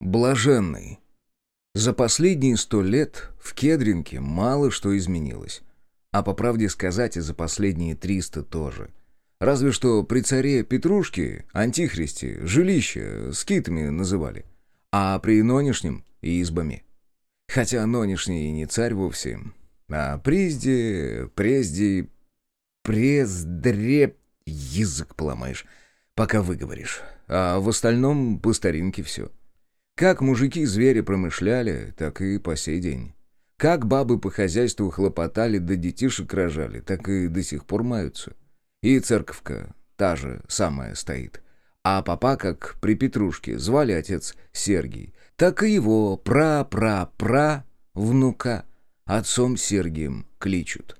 Блаженный. За последние сто лет в Кедринке мало что изменилось. А по правде сказать, и за последние триста тоже. Разве что при царе Петрушке, Антихристе, жилище скитами называли. А при нынешнем — избами. Хотя нынешний и не царь вовсе, а призде, презде, прездреп... Язык поломаешь, пока выговоришь. А в остальном по старинке все. Как мужики звери промышляли, так и по сей день. Как бабы по хозяйству хлопотали да детишек рожали, так и до сих пор маются. И церковка та же самая стоит. А папа, как при Петрушке, звали отец Сергий, так и его пра-пра-пра внука отцом Сергием кличут.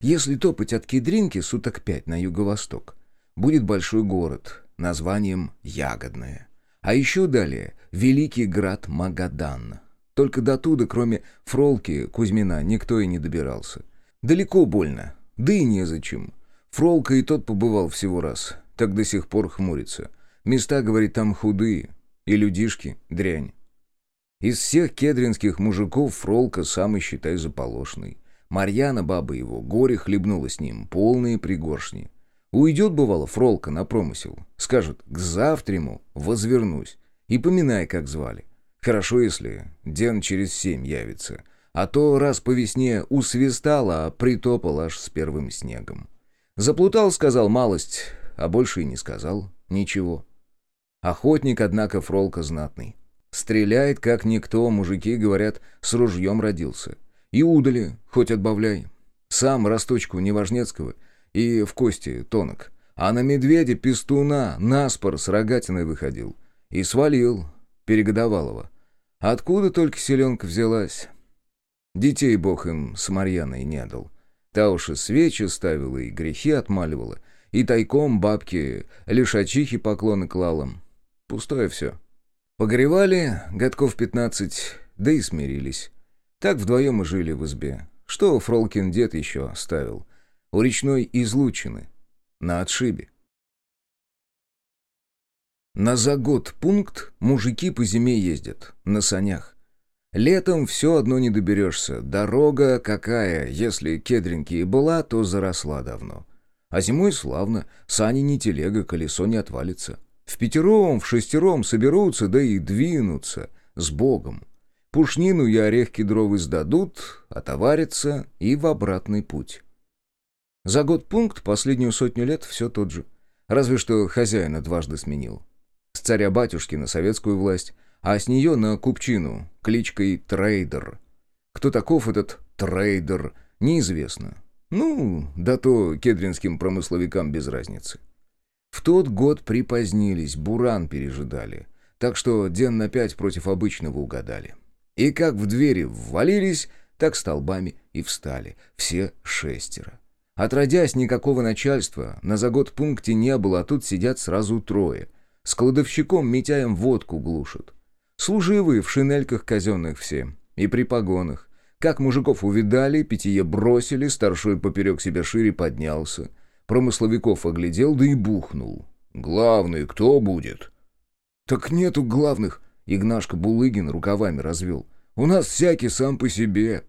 Если топать от Кедринки суток пять на юго-восток, будет большой город названием Ягодное. А еще далее Великий град Магадан. Только до туда, кроме Фролки, Кузьмина, никто и не добирался. Далеко больно, да и незачем. Фролка и тот побывал всего раз, так до сих пор хмурится. Места, говорит, там худые, и людишки — дрянь. Из всех кедринских мужиков Фролка самый, считай, заполошный. Марьяна, баба его, горе хлебнула с ним, полные пригоршни. Уйдет, бывало, Фролка на промысел. Скажет, к завтраму возвернусь. И поминай, как звали. Хорошо, если день через семь явится. А то раз по весне усвистала, а притопал аж с первым снегом. Заплутал, сказал малость, а больше и не сказал ничего. Охотник, однако, фролка знатный. Стреляет, как никто, мужики, говорят, с ружьем родился. И удали, хоть отбавляй. Сам росточку Неважнецкого и в кости тонок. А на медведя пестуна наспор с рогатиной выходил. И свалил Перегодовалова. Откуда только селенка взялась? Детей бог им с Марьяной не дал. Та уж и свечи ставила, и грехи отмаливала, и тайком бабки лишачихи поклоны клала. Пустое все. Погревали годков пятнадцать, да и смирились. Так вдвоем и жили в избе. Что Фролкин дед еще оставил? У речной излучины, на отшибе. На загод пункт мужики по зиме ездят, на санях. Летом все одно не доберешься. Дорога какая, если кедринки и была, то заросла давно. А зимой славно, сани не телега, колесо не отвалится. Впятером, вшестером соберутся, да и двинутся, с Богом. Пушнину и орех кедровый сдадут, отоварятся и в обратный путь. Заготпункт последнюю сотню лет все тот же. Разве что хозяина дважды сменил с царя-батюшки на советскую власть, а с нее на купчину, кличкой Трейдер. Кто таков этот Трейдер, неизвестно. Ну, да то кедринским промысловикам без разницы. В тот год припозднились, буран пережидали, так что день на пять против обычного угадали. И как в двери ввалились, так столбами и встали, все шестеро. Отродясь, никакого начальства на загод пункте не было, а тут сидят сразу трое. С кладовщиком Митяем водку глушат. Служивые в шинельках казенных все. И при погонах. Как мужиков увидали, питье бросили, старшой поперек себя шире поднялся. Промысловиков оглядел, да и бухнул. «Главный кто будет?» «Так нету главных», — Игнашка Булыгин рукавами развел. «У нас всякий сам по себе».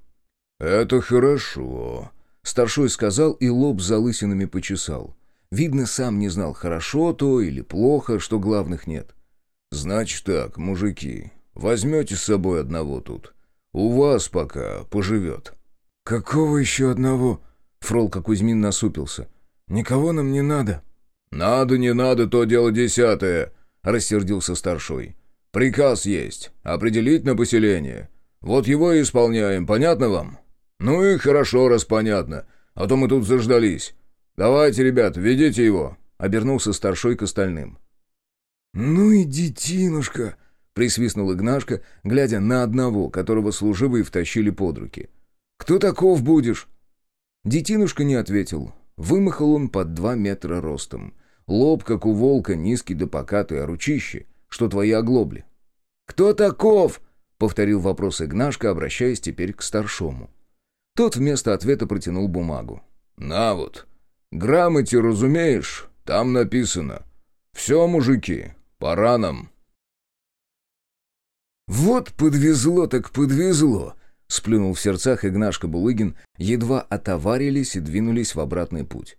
«Это хорошо», — старшой сказал и лоб залысинами почесал. Видно, сам не знал, хорошо то или плохо, что главных нет. «Значит так, мужики, возьмете с собой одного тут. У вас пока поживет». «Какого еще одного?» Фролка Кузьмин насупился. «Никого нам не надо». «Надо, не надо, то дело десятое», — рассердился старшой. «Приказ есть. Определить на поселение. Вот его и исполняем, понятно вам?» «Ну и хорошо, раз понятно, а то мы тут заждались. «Давайте, ребят, ведите его!» — обернулся старшой к остальным. «Ну и детинушка!» — присвистнул Игнашка, глядя на одного, которого служивые втащили под руки. «Кто таков будешь?» Детинушка не ответил. Вымахал он под два метра ростом. Лоб, как у волка, низкий да покатый, а ручище, что твои оглобли. «Кто таков?» — повторил вопрос Игнашка, обращаясь теперь к старшому. Тот вместо ответа протянул бумагу. «На вот!» Грамоте разумеешь? Там написано. Все, мужики, пора нам». «Вот подвезло так подвезло!» — сплюнул в сердцах Игнашка Булыгин, едва отоварились и двинулись в обратный путь.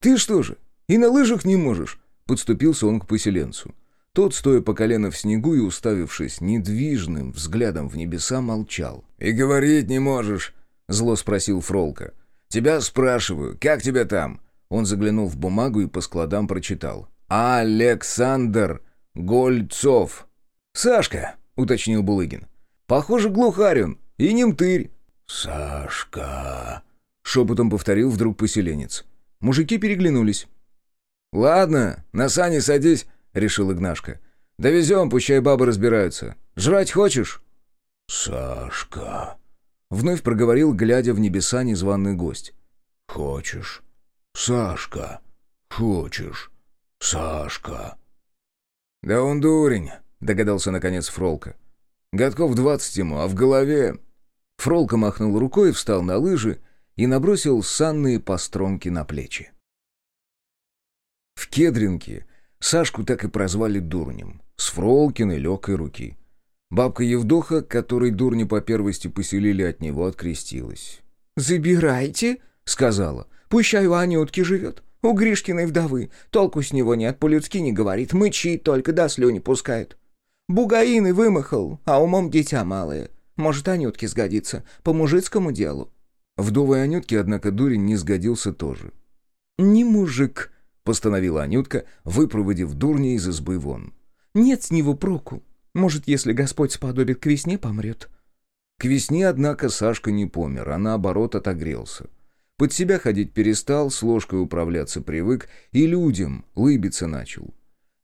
«Ты что же, и на лыжах не можешь?» — подступился он к поселенцу. Тот, стоя по колено в снегу и уставившись недвижным взглядом в небеса, молчал. «И говорить не можешь», — зло спросил Фролка. «Тебя спрашиваю, как тебя там?» Он заглянул в бумагу и по складам прочитал. «Александр Гольцов». «Сашка», — уточнил Булыгин. «Похоже, глухарь и не мтырь». «Сашка», — шепотом повторил вдруг поселенец. Мужики переглянулись. «Ладно, на сани садись», — решил Игнашка. «Довезем, пущай бабы разбираются. Жрать хочешь?» «Сашка», — вновь проговорил, глядя в небеса незваный гость. «Хочешь? Сашка, хочешь? Сашка?» «Да он дурень», — догадался наконец Фролка. «Годков двадцать ему, а в голове...» Фролка махнул рукой, встал на лыжи и набросил санные постромки на плечи. В Кедринке Сашку так и прозвали Дурнем, с Фролкиной легкой руки. Бабка Евдоха, которой дурни по первости поселили от него, открестилась. «Забирайте», — сказала. «Пущай у Анютки живет. У Гришкиной вдовы. Толку с него нет, по-людски не говорит. Мычит только, да слюни пускает. Бугаины вымахал, а умом дитя малое. Может, Анютке сгодится, по мужицкому делу». Вдовой Анютке, однако, дурень не сгодился тоже. «Не мужик», — постановила Анютка, выпроводив дурня из избы вон. «Нет с него проку. Может, если Господь сподобит, к весне помрет». К весне, однако, Сашка не помер, а наоборот отогрелся. Под себя ходить перестал, с ложкой управляться привык и людям лыбиться начал.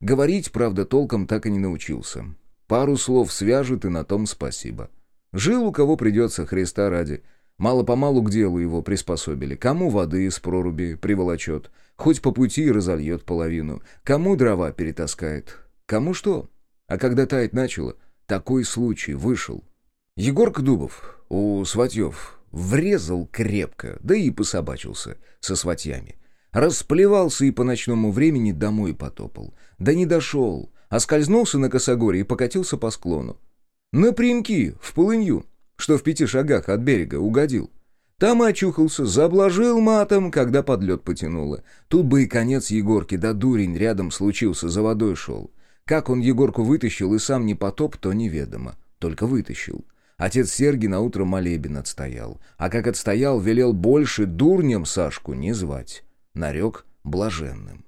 Говорить, правда, толком так и не научился. Пару слов свяжет, и на том спасибо. Жил у кого придется, Христа ради — Мало-помалу к делу его приспособили. Кому воды из проруби приволочет, хоть по пути разольет половину, кому дрова перетаскает, кому что. А когда таять начало, такой случай вышел. Егорка Дубов у сватьев врезал крепко, да и пособачился со сватьями. Расплевался и по ночному времени домой потопал. Да не дошел, а скользнулся на косогоре и покатился по склону. Напрямки, в полынью что в пяти шагах от берега угодил. Там очухался, заблажил матом, когда под лед потянуло. Тут бы и конец Егорки, да дурень рядом случился, за водой шел. Как он Егорку вытащил и сам не потоп, то неведомо. Только вытащил. Отец Сергий наутро молебен отстоял. А как отстоял, велел больше дурнем Сашку не звать. Нарек блаженным.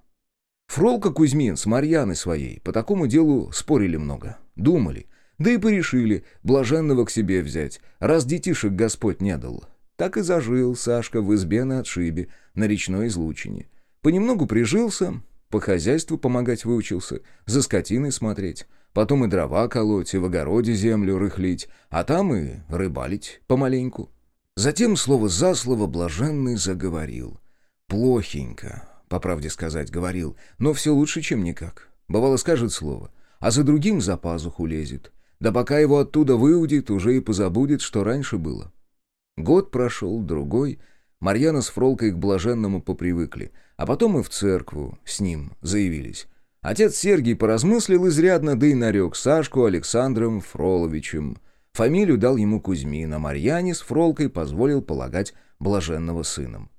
Фролка Кузьмин с Марьяной своей по такому делу спорили много. Думали — да и порешили блаженного к себе взять, раз детишек Господь не дал. Так и зажил Сашка в избе на отшибе, на речной излучине. Понемногу прижился, по хозяйству помогать выучился, за скотиной смотреть, потом и дрова колоть, и в огороде землю рыхлить, а там и рыбалить помаленьку. Затем слово за слово блаженный заговорил. Плохенько, по правде сказать, говорил, но все лучше, чем никак. Бывало, скажет слово, а за другим за пазуху лезет. Да пока его оттуда выудит, уже и позабудет, что раньше было. Год прошел, другой. Марьяна с Фролкой к блаженному попривыкли, а потом и в церкву с ним заявились. Отец Сергий поразмыслил изрядно, да и нарек Сашку Александром Фроловичем. Фамилию дал ему Кузьмин, а Марьяне с Фролкой позволил полагать блаженного сыном.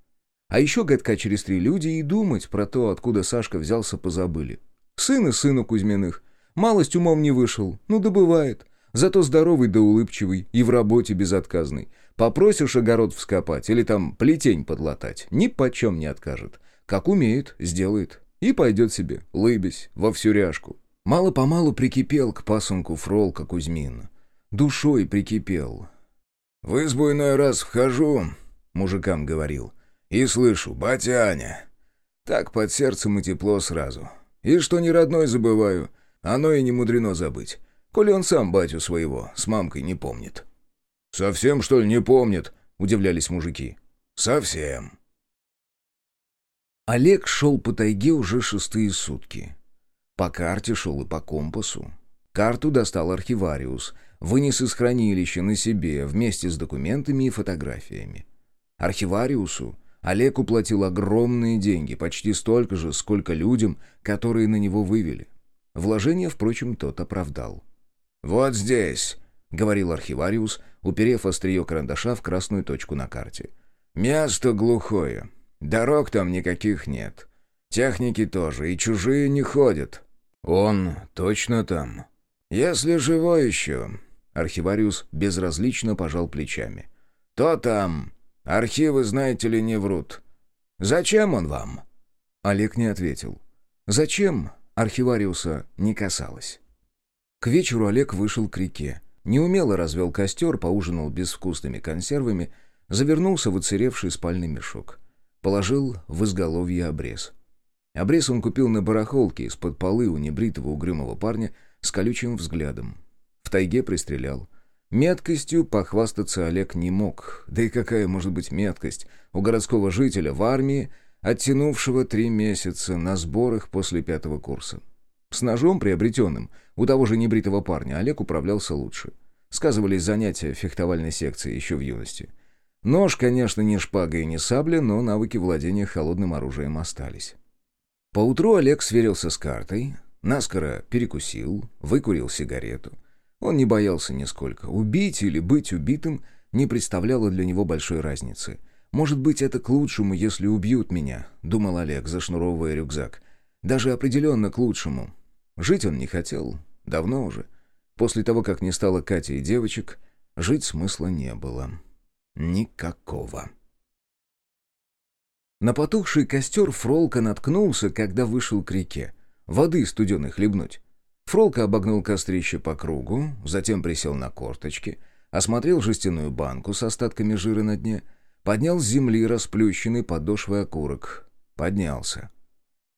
А еще годка через три люди и думать про то, откуда Сашка взялся, позабыли. Сын и сыну Кузьминых. Малость умом не вышел, ну да бывает. Зато здоровый да улыбчивый и в работе безотказный. Попросишь огород вскопать или там плетень подлатать, ни почем не откажет. Как умеет, сделает. И пойдет себе, лыбясь, во всю ряжку. Мало-помалу прикипел к пасынку Фролка Кузьмин. Душой прикипел. «В избу иной раз вхожу», — мужикам говорил, — «и слышу, батя Аня». Так под сердцем и тепло сразу. И что не родной забываю, оно и не мудрено забыть, коли он сам батю своего с мамкой не помнит». «Совсем, что ли, не помнит?» — удивлялись мужики. «Совсем». Олег шел по тайге уже шестые сутки. По карте шел и по компасу. Карту достал архивариус, вынес из хранилища на себе вместе с документами и фотографиями. Архивариусу Олег уплатил огромные деньги, почти столько же, сколько людям, которые на него вывели. Вложение, впрочем, тот оправдал. «Вот здесь», — говорил архивариус, уперев острие карандаша в красную точку на карте. «Место глухое. Дорог там никаких нет. Техники тоже, и чужие не ходят». «Он точно там?» «Если живой еще», — архивариус безразлично пожал плечами. «То там. Архивы, знаете ли, не врут. Зачем он вам?» Олег не ответил. «Зачем?» архивариуса не касалось. К вечеру Олег вышел к реке. Неумело развел костер, поужинал безвкусными консервами, завернулся в уцелевший спальный мешок. Положил в изголовье обрез. Обрез он купил на барахолке из-под полы у небритого угрюмого парня с колючим взглядом. В тайге пристрелял. Меткостью похвастаться Олег не мог. Да и какая может быть меткость у городского жителя в армии, оттянувшего три месяца на сборах после пятого курса. С ножом, приобретенным, у того же небритого парня Олег управлялся лучше. Сказывались занятия фехтовальной секции еще в юности. Нож, конечно, не шпага и не сабля, но навыки владения холодным оружием остались. Поутру Олег сверился с картой, наскоро перекусил, выкурил сигарету. Он не боялся нисколько. Убить или быть убитым не представляло для него большой разницы. «Может быть, это к лучшему, если убьют меня», — думал Олег, зашнуровывая рюкзак. «Даже определенно к лучшему. Жить он не хотел. Давно уже. После того, как не стало Кати и девочек, жить смысла не было. Никакого». На потухший костер Фролка наткнулся, когда вышел к реке. Воды студеной хлебнуть. Фролка обогнул кострище по кругу, затем присел на корточки, осмотрел жестяную банку с остатками жира на дне — Поднял с земли расплющенный подошвой окурок. Поднялся.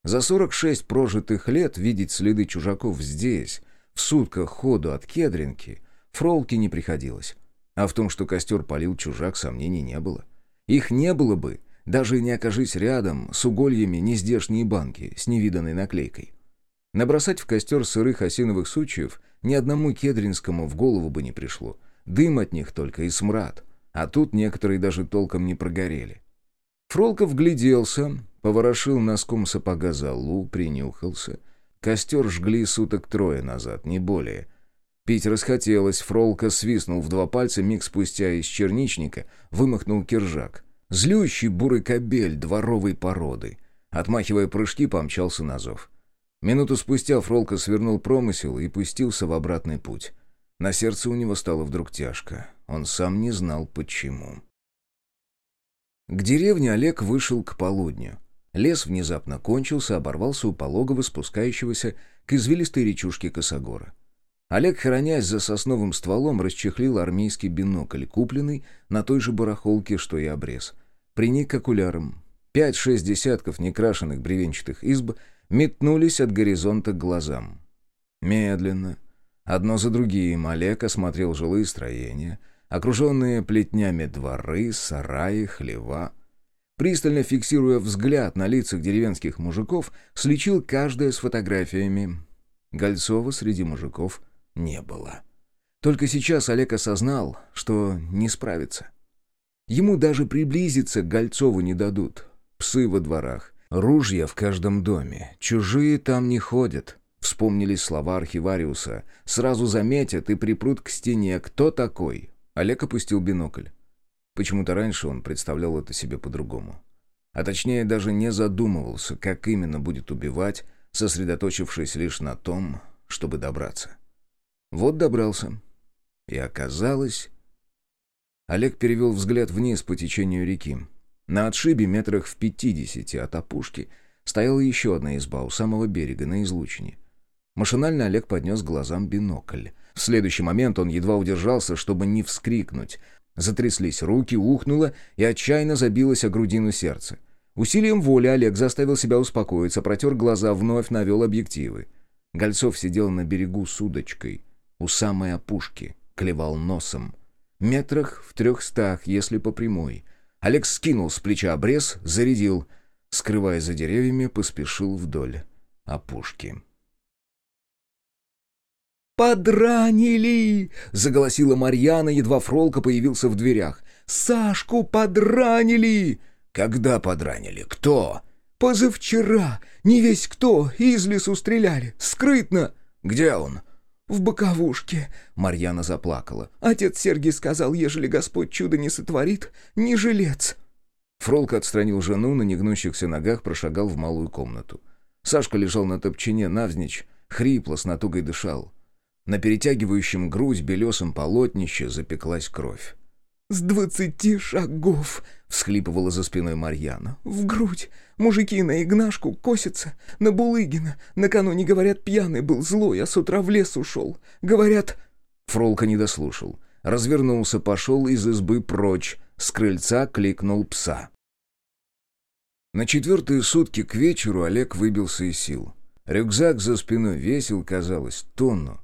За 46 прожитых лет видеть следы чужаков здесь, в сутках ходу от Кедринки, Фролке не приходилось. А в том, что костер полил чужак, сомнений не было. Их не было бы, даже не окажись рядом с угольями нездешние банки с невиданной наклейкой. Набросать в костер сырых осиновых сучьев ни одному кедринскому в голову бы не пришло. Дым от них только и смрад — а тут некоторые даже толком не прогорели. Фролков гляделся, поворошил носком сапога залу, принюхался. Костер жгли суток трое назад, не более. Пить расхотелось, Фролка свистнул в два пальца, миг спустя из черничника вымахнул киржак. Злющий бурый кобель дворовой породы. Отмахивая прыжки, помчался на зов. Минуту спустя Фролка свернул промысел и пустился в обратный путь. На сердце у него стало вдруг тяжко. Он сам не знал, почему. К деревне Олег вышел к полудню. Лес внезапно кончился, оборвался у пологого спускающегося к извилистой речушке Косогора. Олег, хранясь за сосновым стволом, расчехлил армейский бинокль, купленный на той же барахолке, что и обрез. Приник к окулярам. Пять-шесть десятков некрашенных бревенчатых изб метнулись от горизонта к глазам. Медленно, одно за другим, Олег осмотрел жилые строения — окруженные плетнями дворы, сараи, хлева. Пристально фиксируя взгляд на лицах деревенских мужиков, слечил каждое с фотографиями. Гольцова среди мужиков не было. Только сейчас Олег осознал, что не справится. Ему даже приблизиться к Гольцову не дадут. Псы во дворах, ружья в каждом доме, чужие там не ходят. Вспомнились слова архивариуса. Сразу заметят и припрут к стене, кто такой, Олег опустил бинокль. Почему-то раньше он представлял это себе по-другому. А точнее, даже не задумывался, как именно будет убивать, сосредоточившись лишь на том, чтобы добраться. Вот добрался. И оказалось... Олег перевел взгляд вниз по течению реки. На отшибе метрах в пятидесяти от опушки стояла еще одна изба у самого берега, на излучине. Машинально Олег поднес глазам бинокль. В следующий момент он едва удержался, чтобы не вскрикнуть. Затряслись руки, ухнуло и отчаянно забилось о грудину сердце. Усилием воли Олег заставил себя успокоиться, протер глаза, вновь навел объективы. Гольцов сидел на берегу с удочкой, у самой опушки, клевал носом. Метрах в трехстах, если по прямой. Олег скинул с плеча обрез, зарядил. Скрываясь за деревьями, поспешил вдоль опушки. «Подранили!» — заголосила Марьяна, едва Фролка появился в дверях. «Сашку подранили!» «Когда подранили? Кто?» «Позавчера. Не весь кто. Из лесу стреляли. Скрытно». «Где он?» в боковушке!» Марьяна заплакала. «Отец Сергий сказал, ежели Господь чудо не сотворит, не жилец!» Фролка отстранил жену, на негнущихся ногах прошагал в малую комнату. Сашка лежал на топчине навзничь, хрипло, с натугой дышал. На перетягивающем грудь белесом полотнище запеклась кровь. «С двадцати шагов!» — всхлипывала за спиной Марьяна. «В грудь! Мужики на Игнашку косятся, на Булыгина. Накануне, говорят, пьяный был, злой, а с утра в лес ушел. Говорят...» Фролка не дослушал. Развернулся, пошел из избы прочь. С крыльца кликнул пса. На четвертые сутки к вечеру Олег выбился из сил. Рюкзак за спиной весил, казалось, тонну.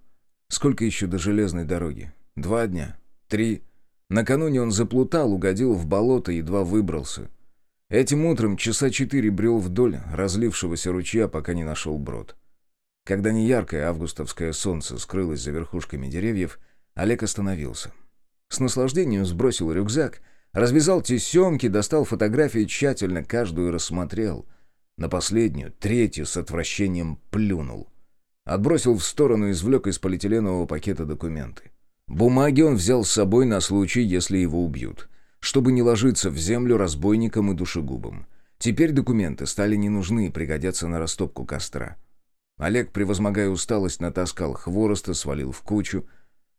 Сколько еще до железной дороги? Два дня? Три? Накануне он заплутал, угодил в болото, едва выбрался. Этим утром часа четыре брел вдоль разлившегося ручья, пока не нашел брод. Когда неяркое августовское солнце скрылось за верхушками деревьев, Олег остановился. С наслаждением сбросил рюкзак — Развязал тесемки, достал фотографии, тщательно каждую рассмотрел. На последнюю, третью с отвращением плюнул. Отбросил в сторону и извлек из полиэтиленового пакета документы. Бумаги он взял с собой на случай, если его убьют, чтобы не ложиться в землю разбойникам и душегубам. Теперь документы стали не нужны и пригодятся на растопку костра. Олег, превозмогая усталость, натаскал хвороста, свалил в кучу,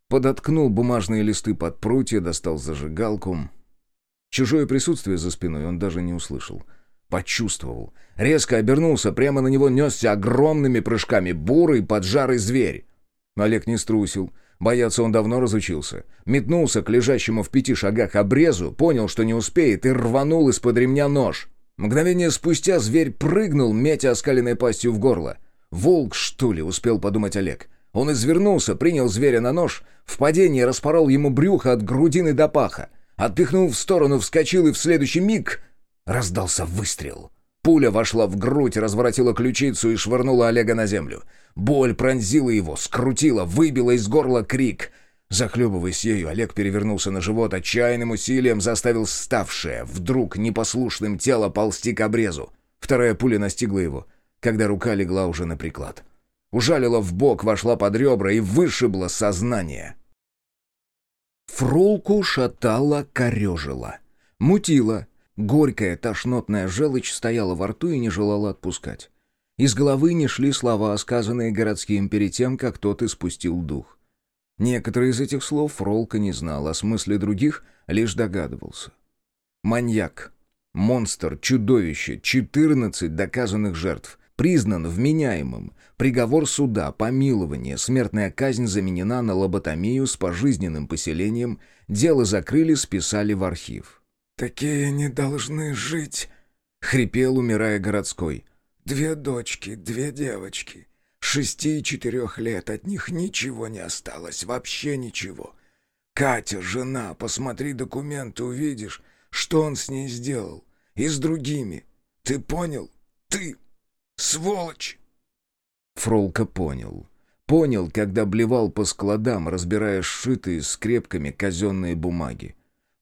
подоткнул бумажные листы под прутья, достал зажигалку — Чужое присутствие за спиной он даже не услышал. Почувствовал. Резко обернулся, прямо на него несся огромными прыжками бурый поджарый зверь. Олег не струсил. Бояться он давно разучился. Метнулся к лежащему в пяти шагах обрезу, понял, что не успеет, и рванул из-под ремня нож. Мгновение спустя зверь прыгнул, метя оскаленной пастью в горло. «Волк, что ли?» — успел подумать Олег. Он извернулся, принял зверя на нож, в падении распорол ему брюхо от грудины до паха. Отпихнул в сторону, вскочил и в следующий миг раздался выстрел. Пуля вошла в грудь, разворотила ключицу и швырнула Олега на землю. Боль пронзила его, скрутила, выбила из горла крик. Захлебываясь ею, Олег перевернулся на живот, отчаянным усилием заставил ставшее, вдруг непослушным тело ползти к обрезу. Вторая пуля настигла его, когда рука легла уже на приклад. Ужалила в бок, вошла под ребра и вышибла сознание. Фролку шатала, корежила. Мутила. Горькая тошнотная желчь стояла во рту и не желала отпускать. Из головы не шли слова, сказанные городским перед тем, как тот испустил дух. Некоторые из этих слов Фролка не знал, а смысле других лишь догадывался. Маньяк, монстр, чудовище, четырнадцать доказанных жертв, признан вменяемым, Приговор суда, помилование, смертная казнь заменена на лоботомию с пожизненным поселением, дело закрыли, списали в архив. «Такие не должны жить», — хрипел, умирая городской. «Две дочки, две девочки, шести и четырех лет, от них ничего не осталось, вообще ничего. Катя, жена, посмотри документы, увидишь, что он с ней сделал. И с другими. Ты понял? Ты, сволочь!» Фролка понял. Понял, когда блевал по складам, разбирая сшитые скрепками казенные бумаги.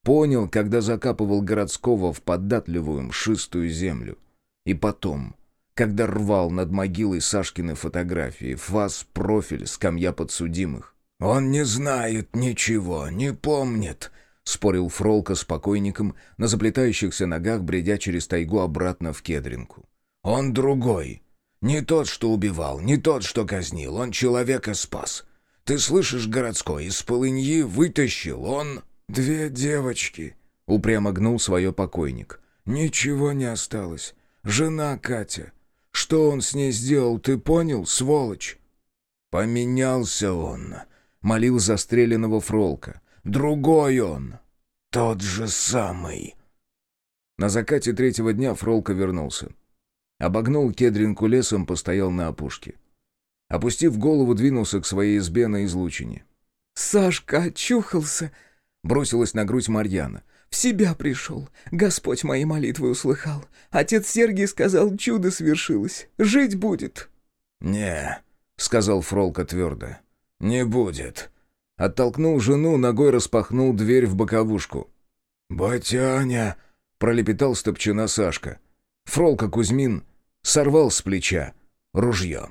Понял, когда закапывал городского в податливую мшистую землю. И потом, когда рвал над могилой Сашкины фотографии, фас, профиль, скамья подсудимых. «Он не знает ничего, не помнит», — спорил Фролка с покойником, на заплетающихся ногах бредя через тайгу обратно в Кедринку. «Он другой. Не тот, что убивал, не тот, что казнил, он человека спас. Ты слышишь, городской, из полыньи вытащил, он... Две девочки, — упрямо гнул свое покойник. Ничего не осталось. Жена Катя. Что он с ней сделал, ты понял, сволочь? Поменялся он, — молил застреленного Фролка. Другой он, тот же самый. На закате третьего дня Фролка вернулся. Обогнул кедринку лесом, постоял на опушке. Опустив голову, двинулся к своей избе на излучине. «Сашка очухался!» — бросилась на грудь Марьяна. «В себя пришел. Господь мои молитвы услыхал. Отец Сергий сказал, чудо свершилось. Жить будет». «Не», — сказал Фролка твердо. «Не будет». Оттолкнул жену, ногой распахнул дверь в боковушку. «Батяня!» — пролепетал стопчина Сашка. Фролка Кузьмин сорвал с плеча ружье.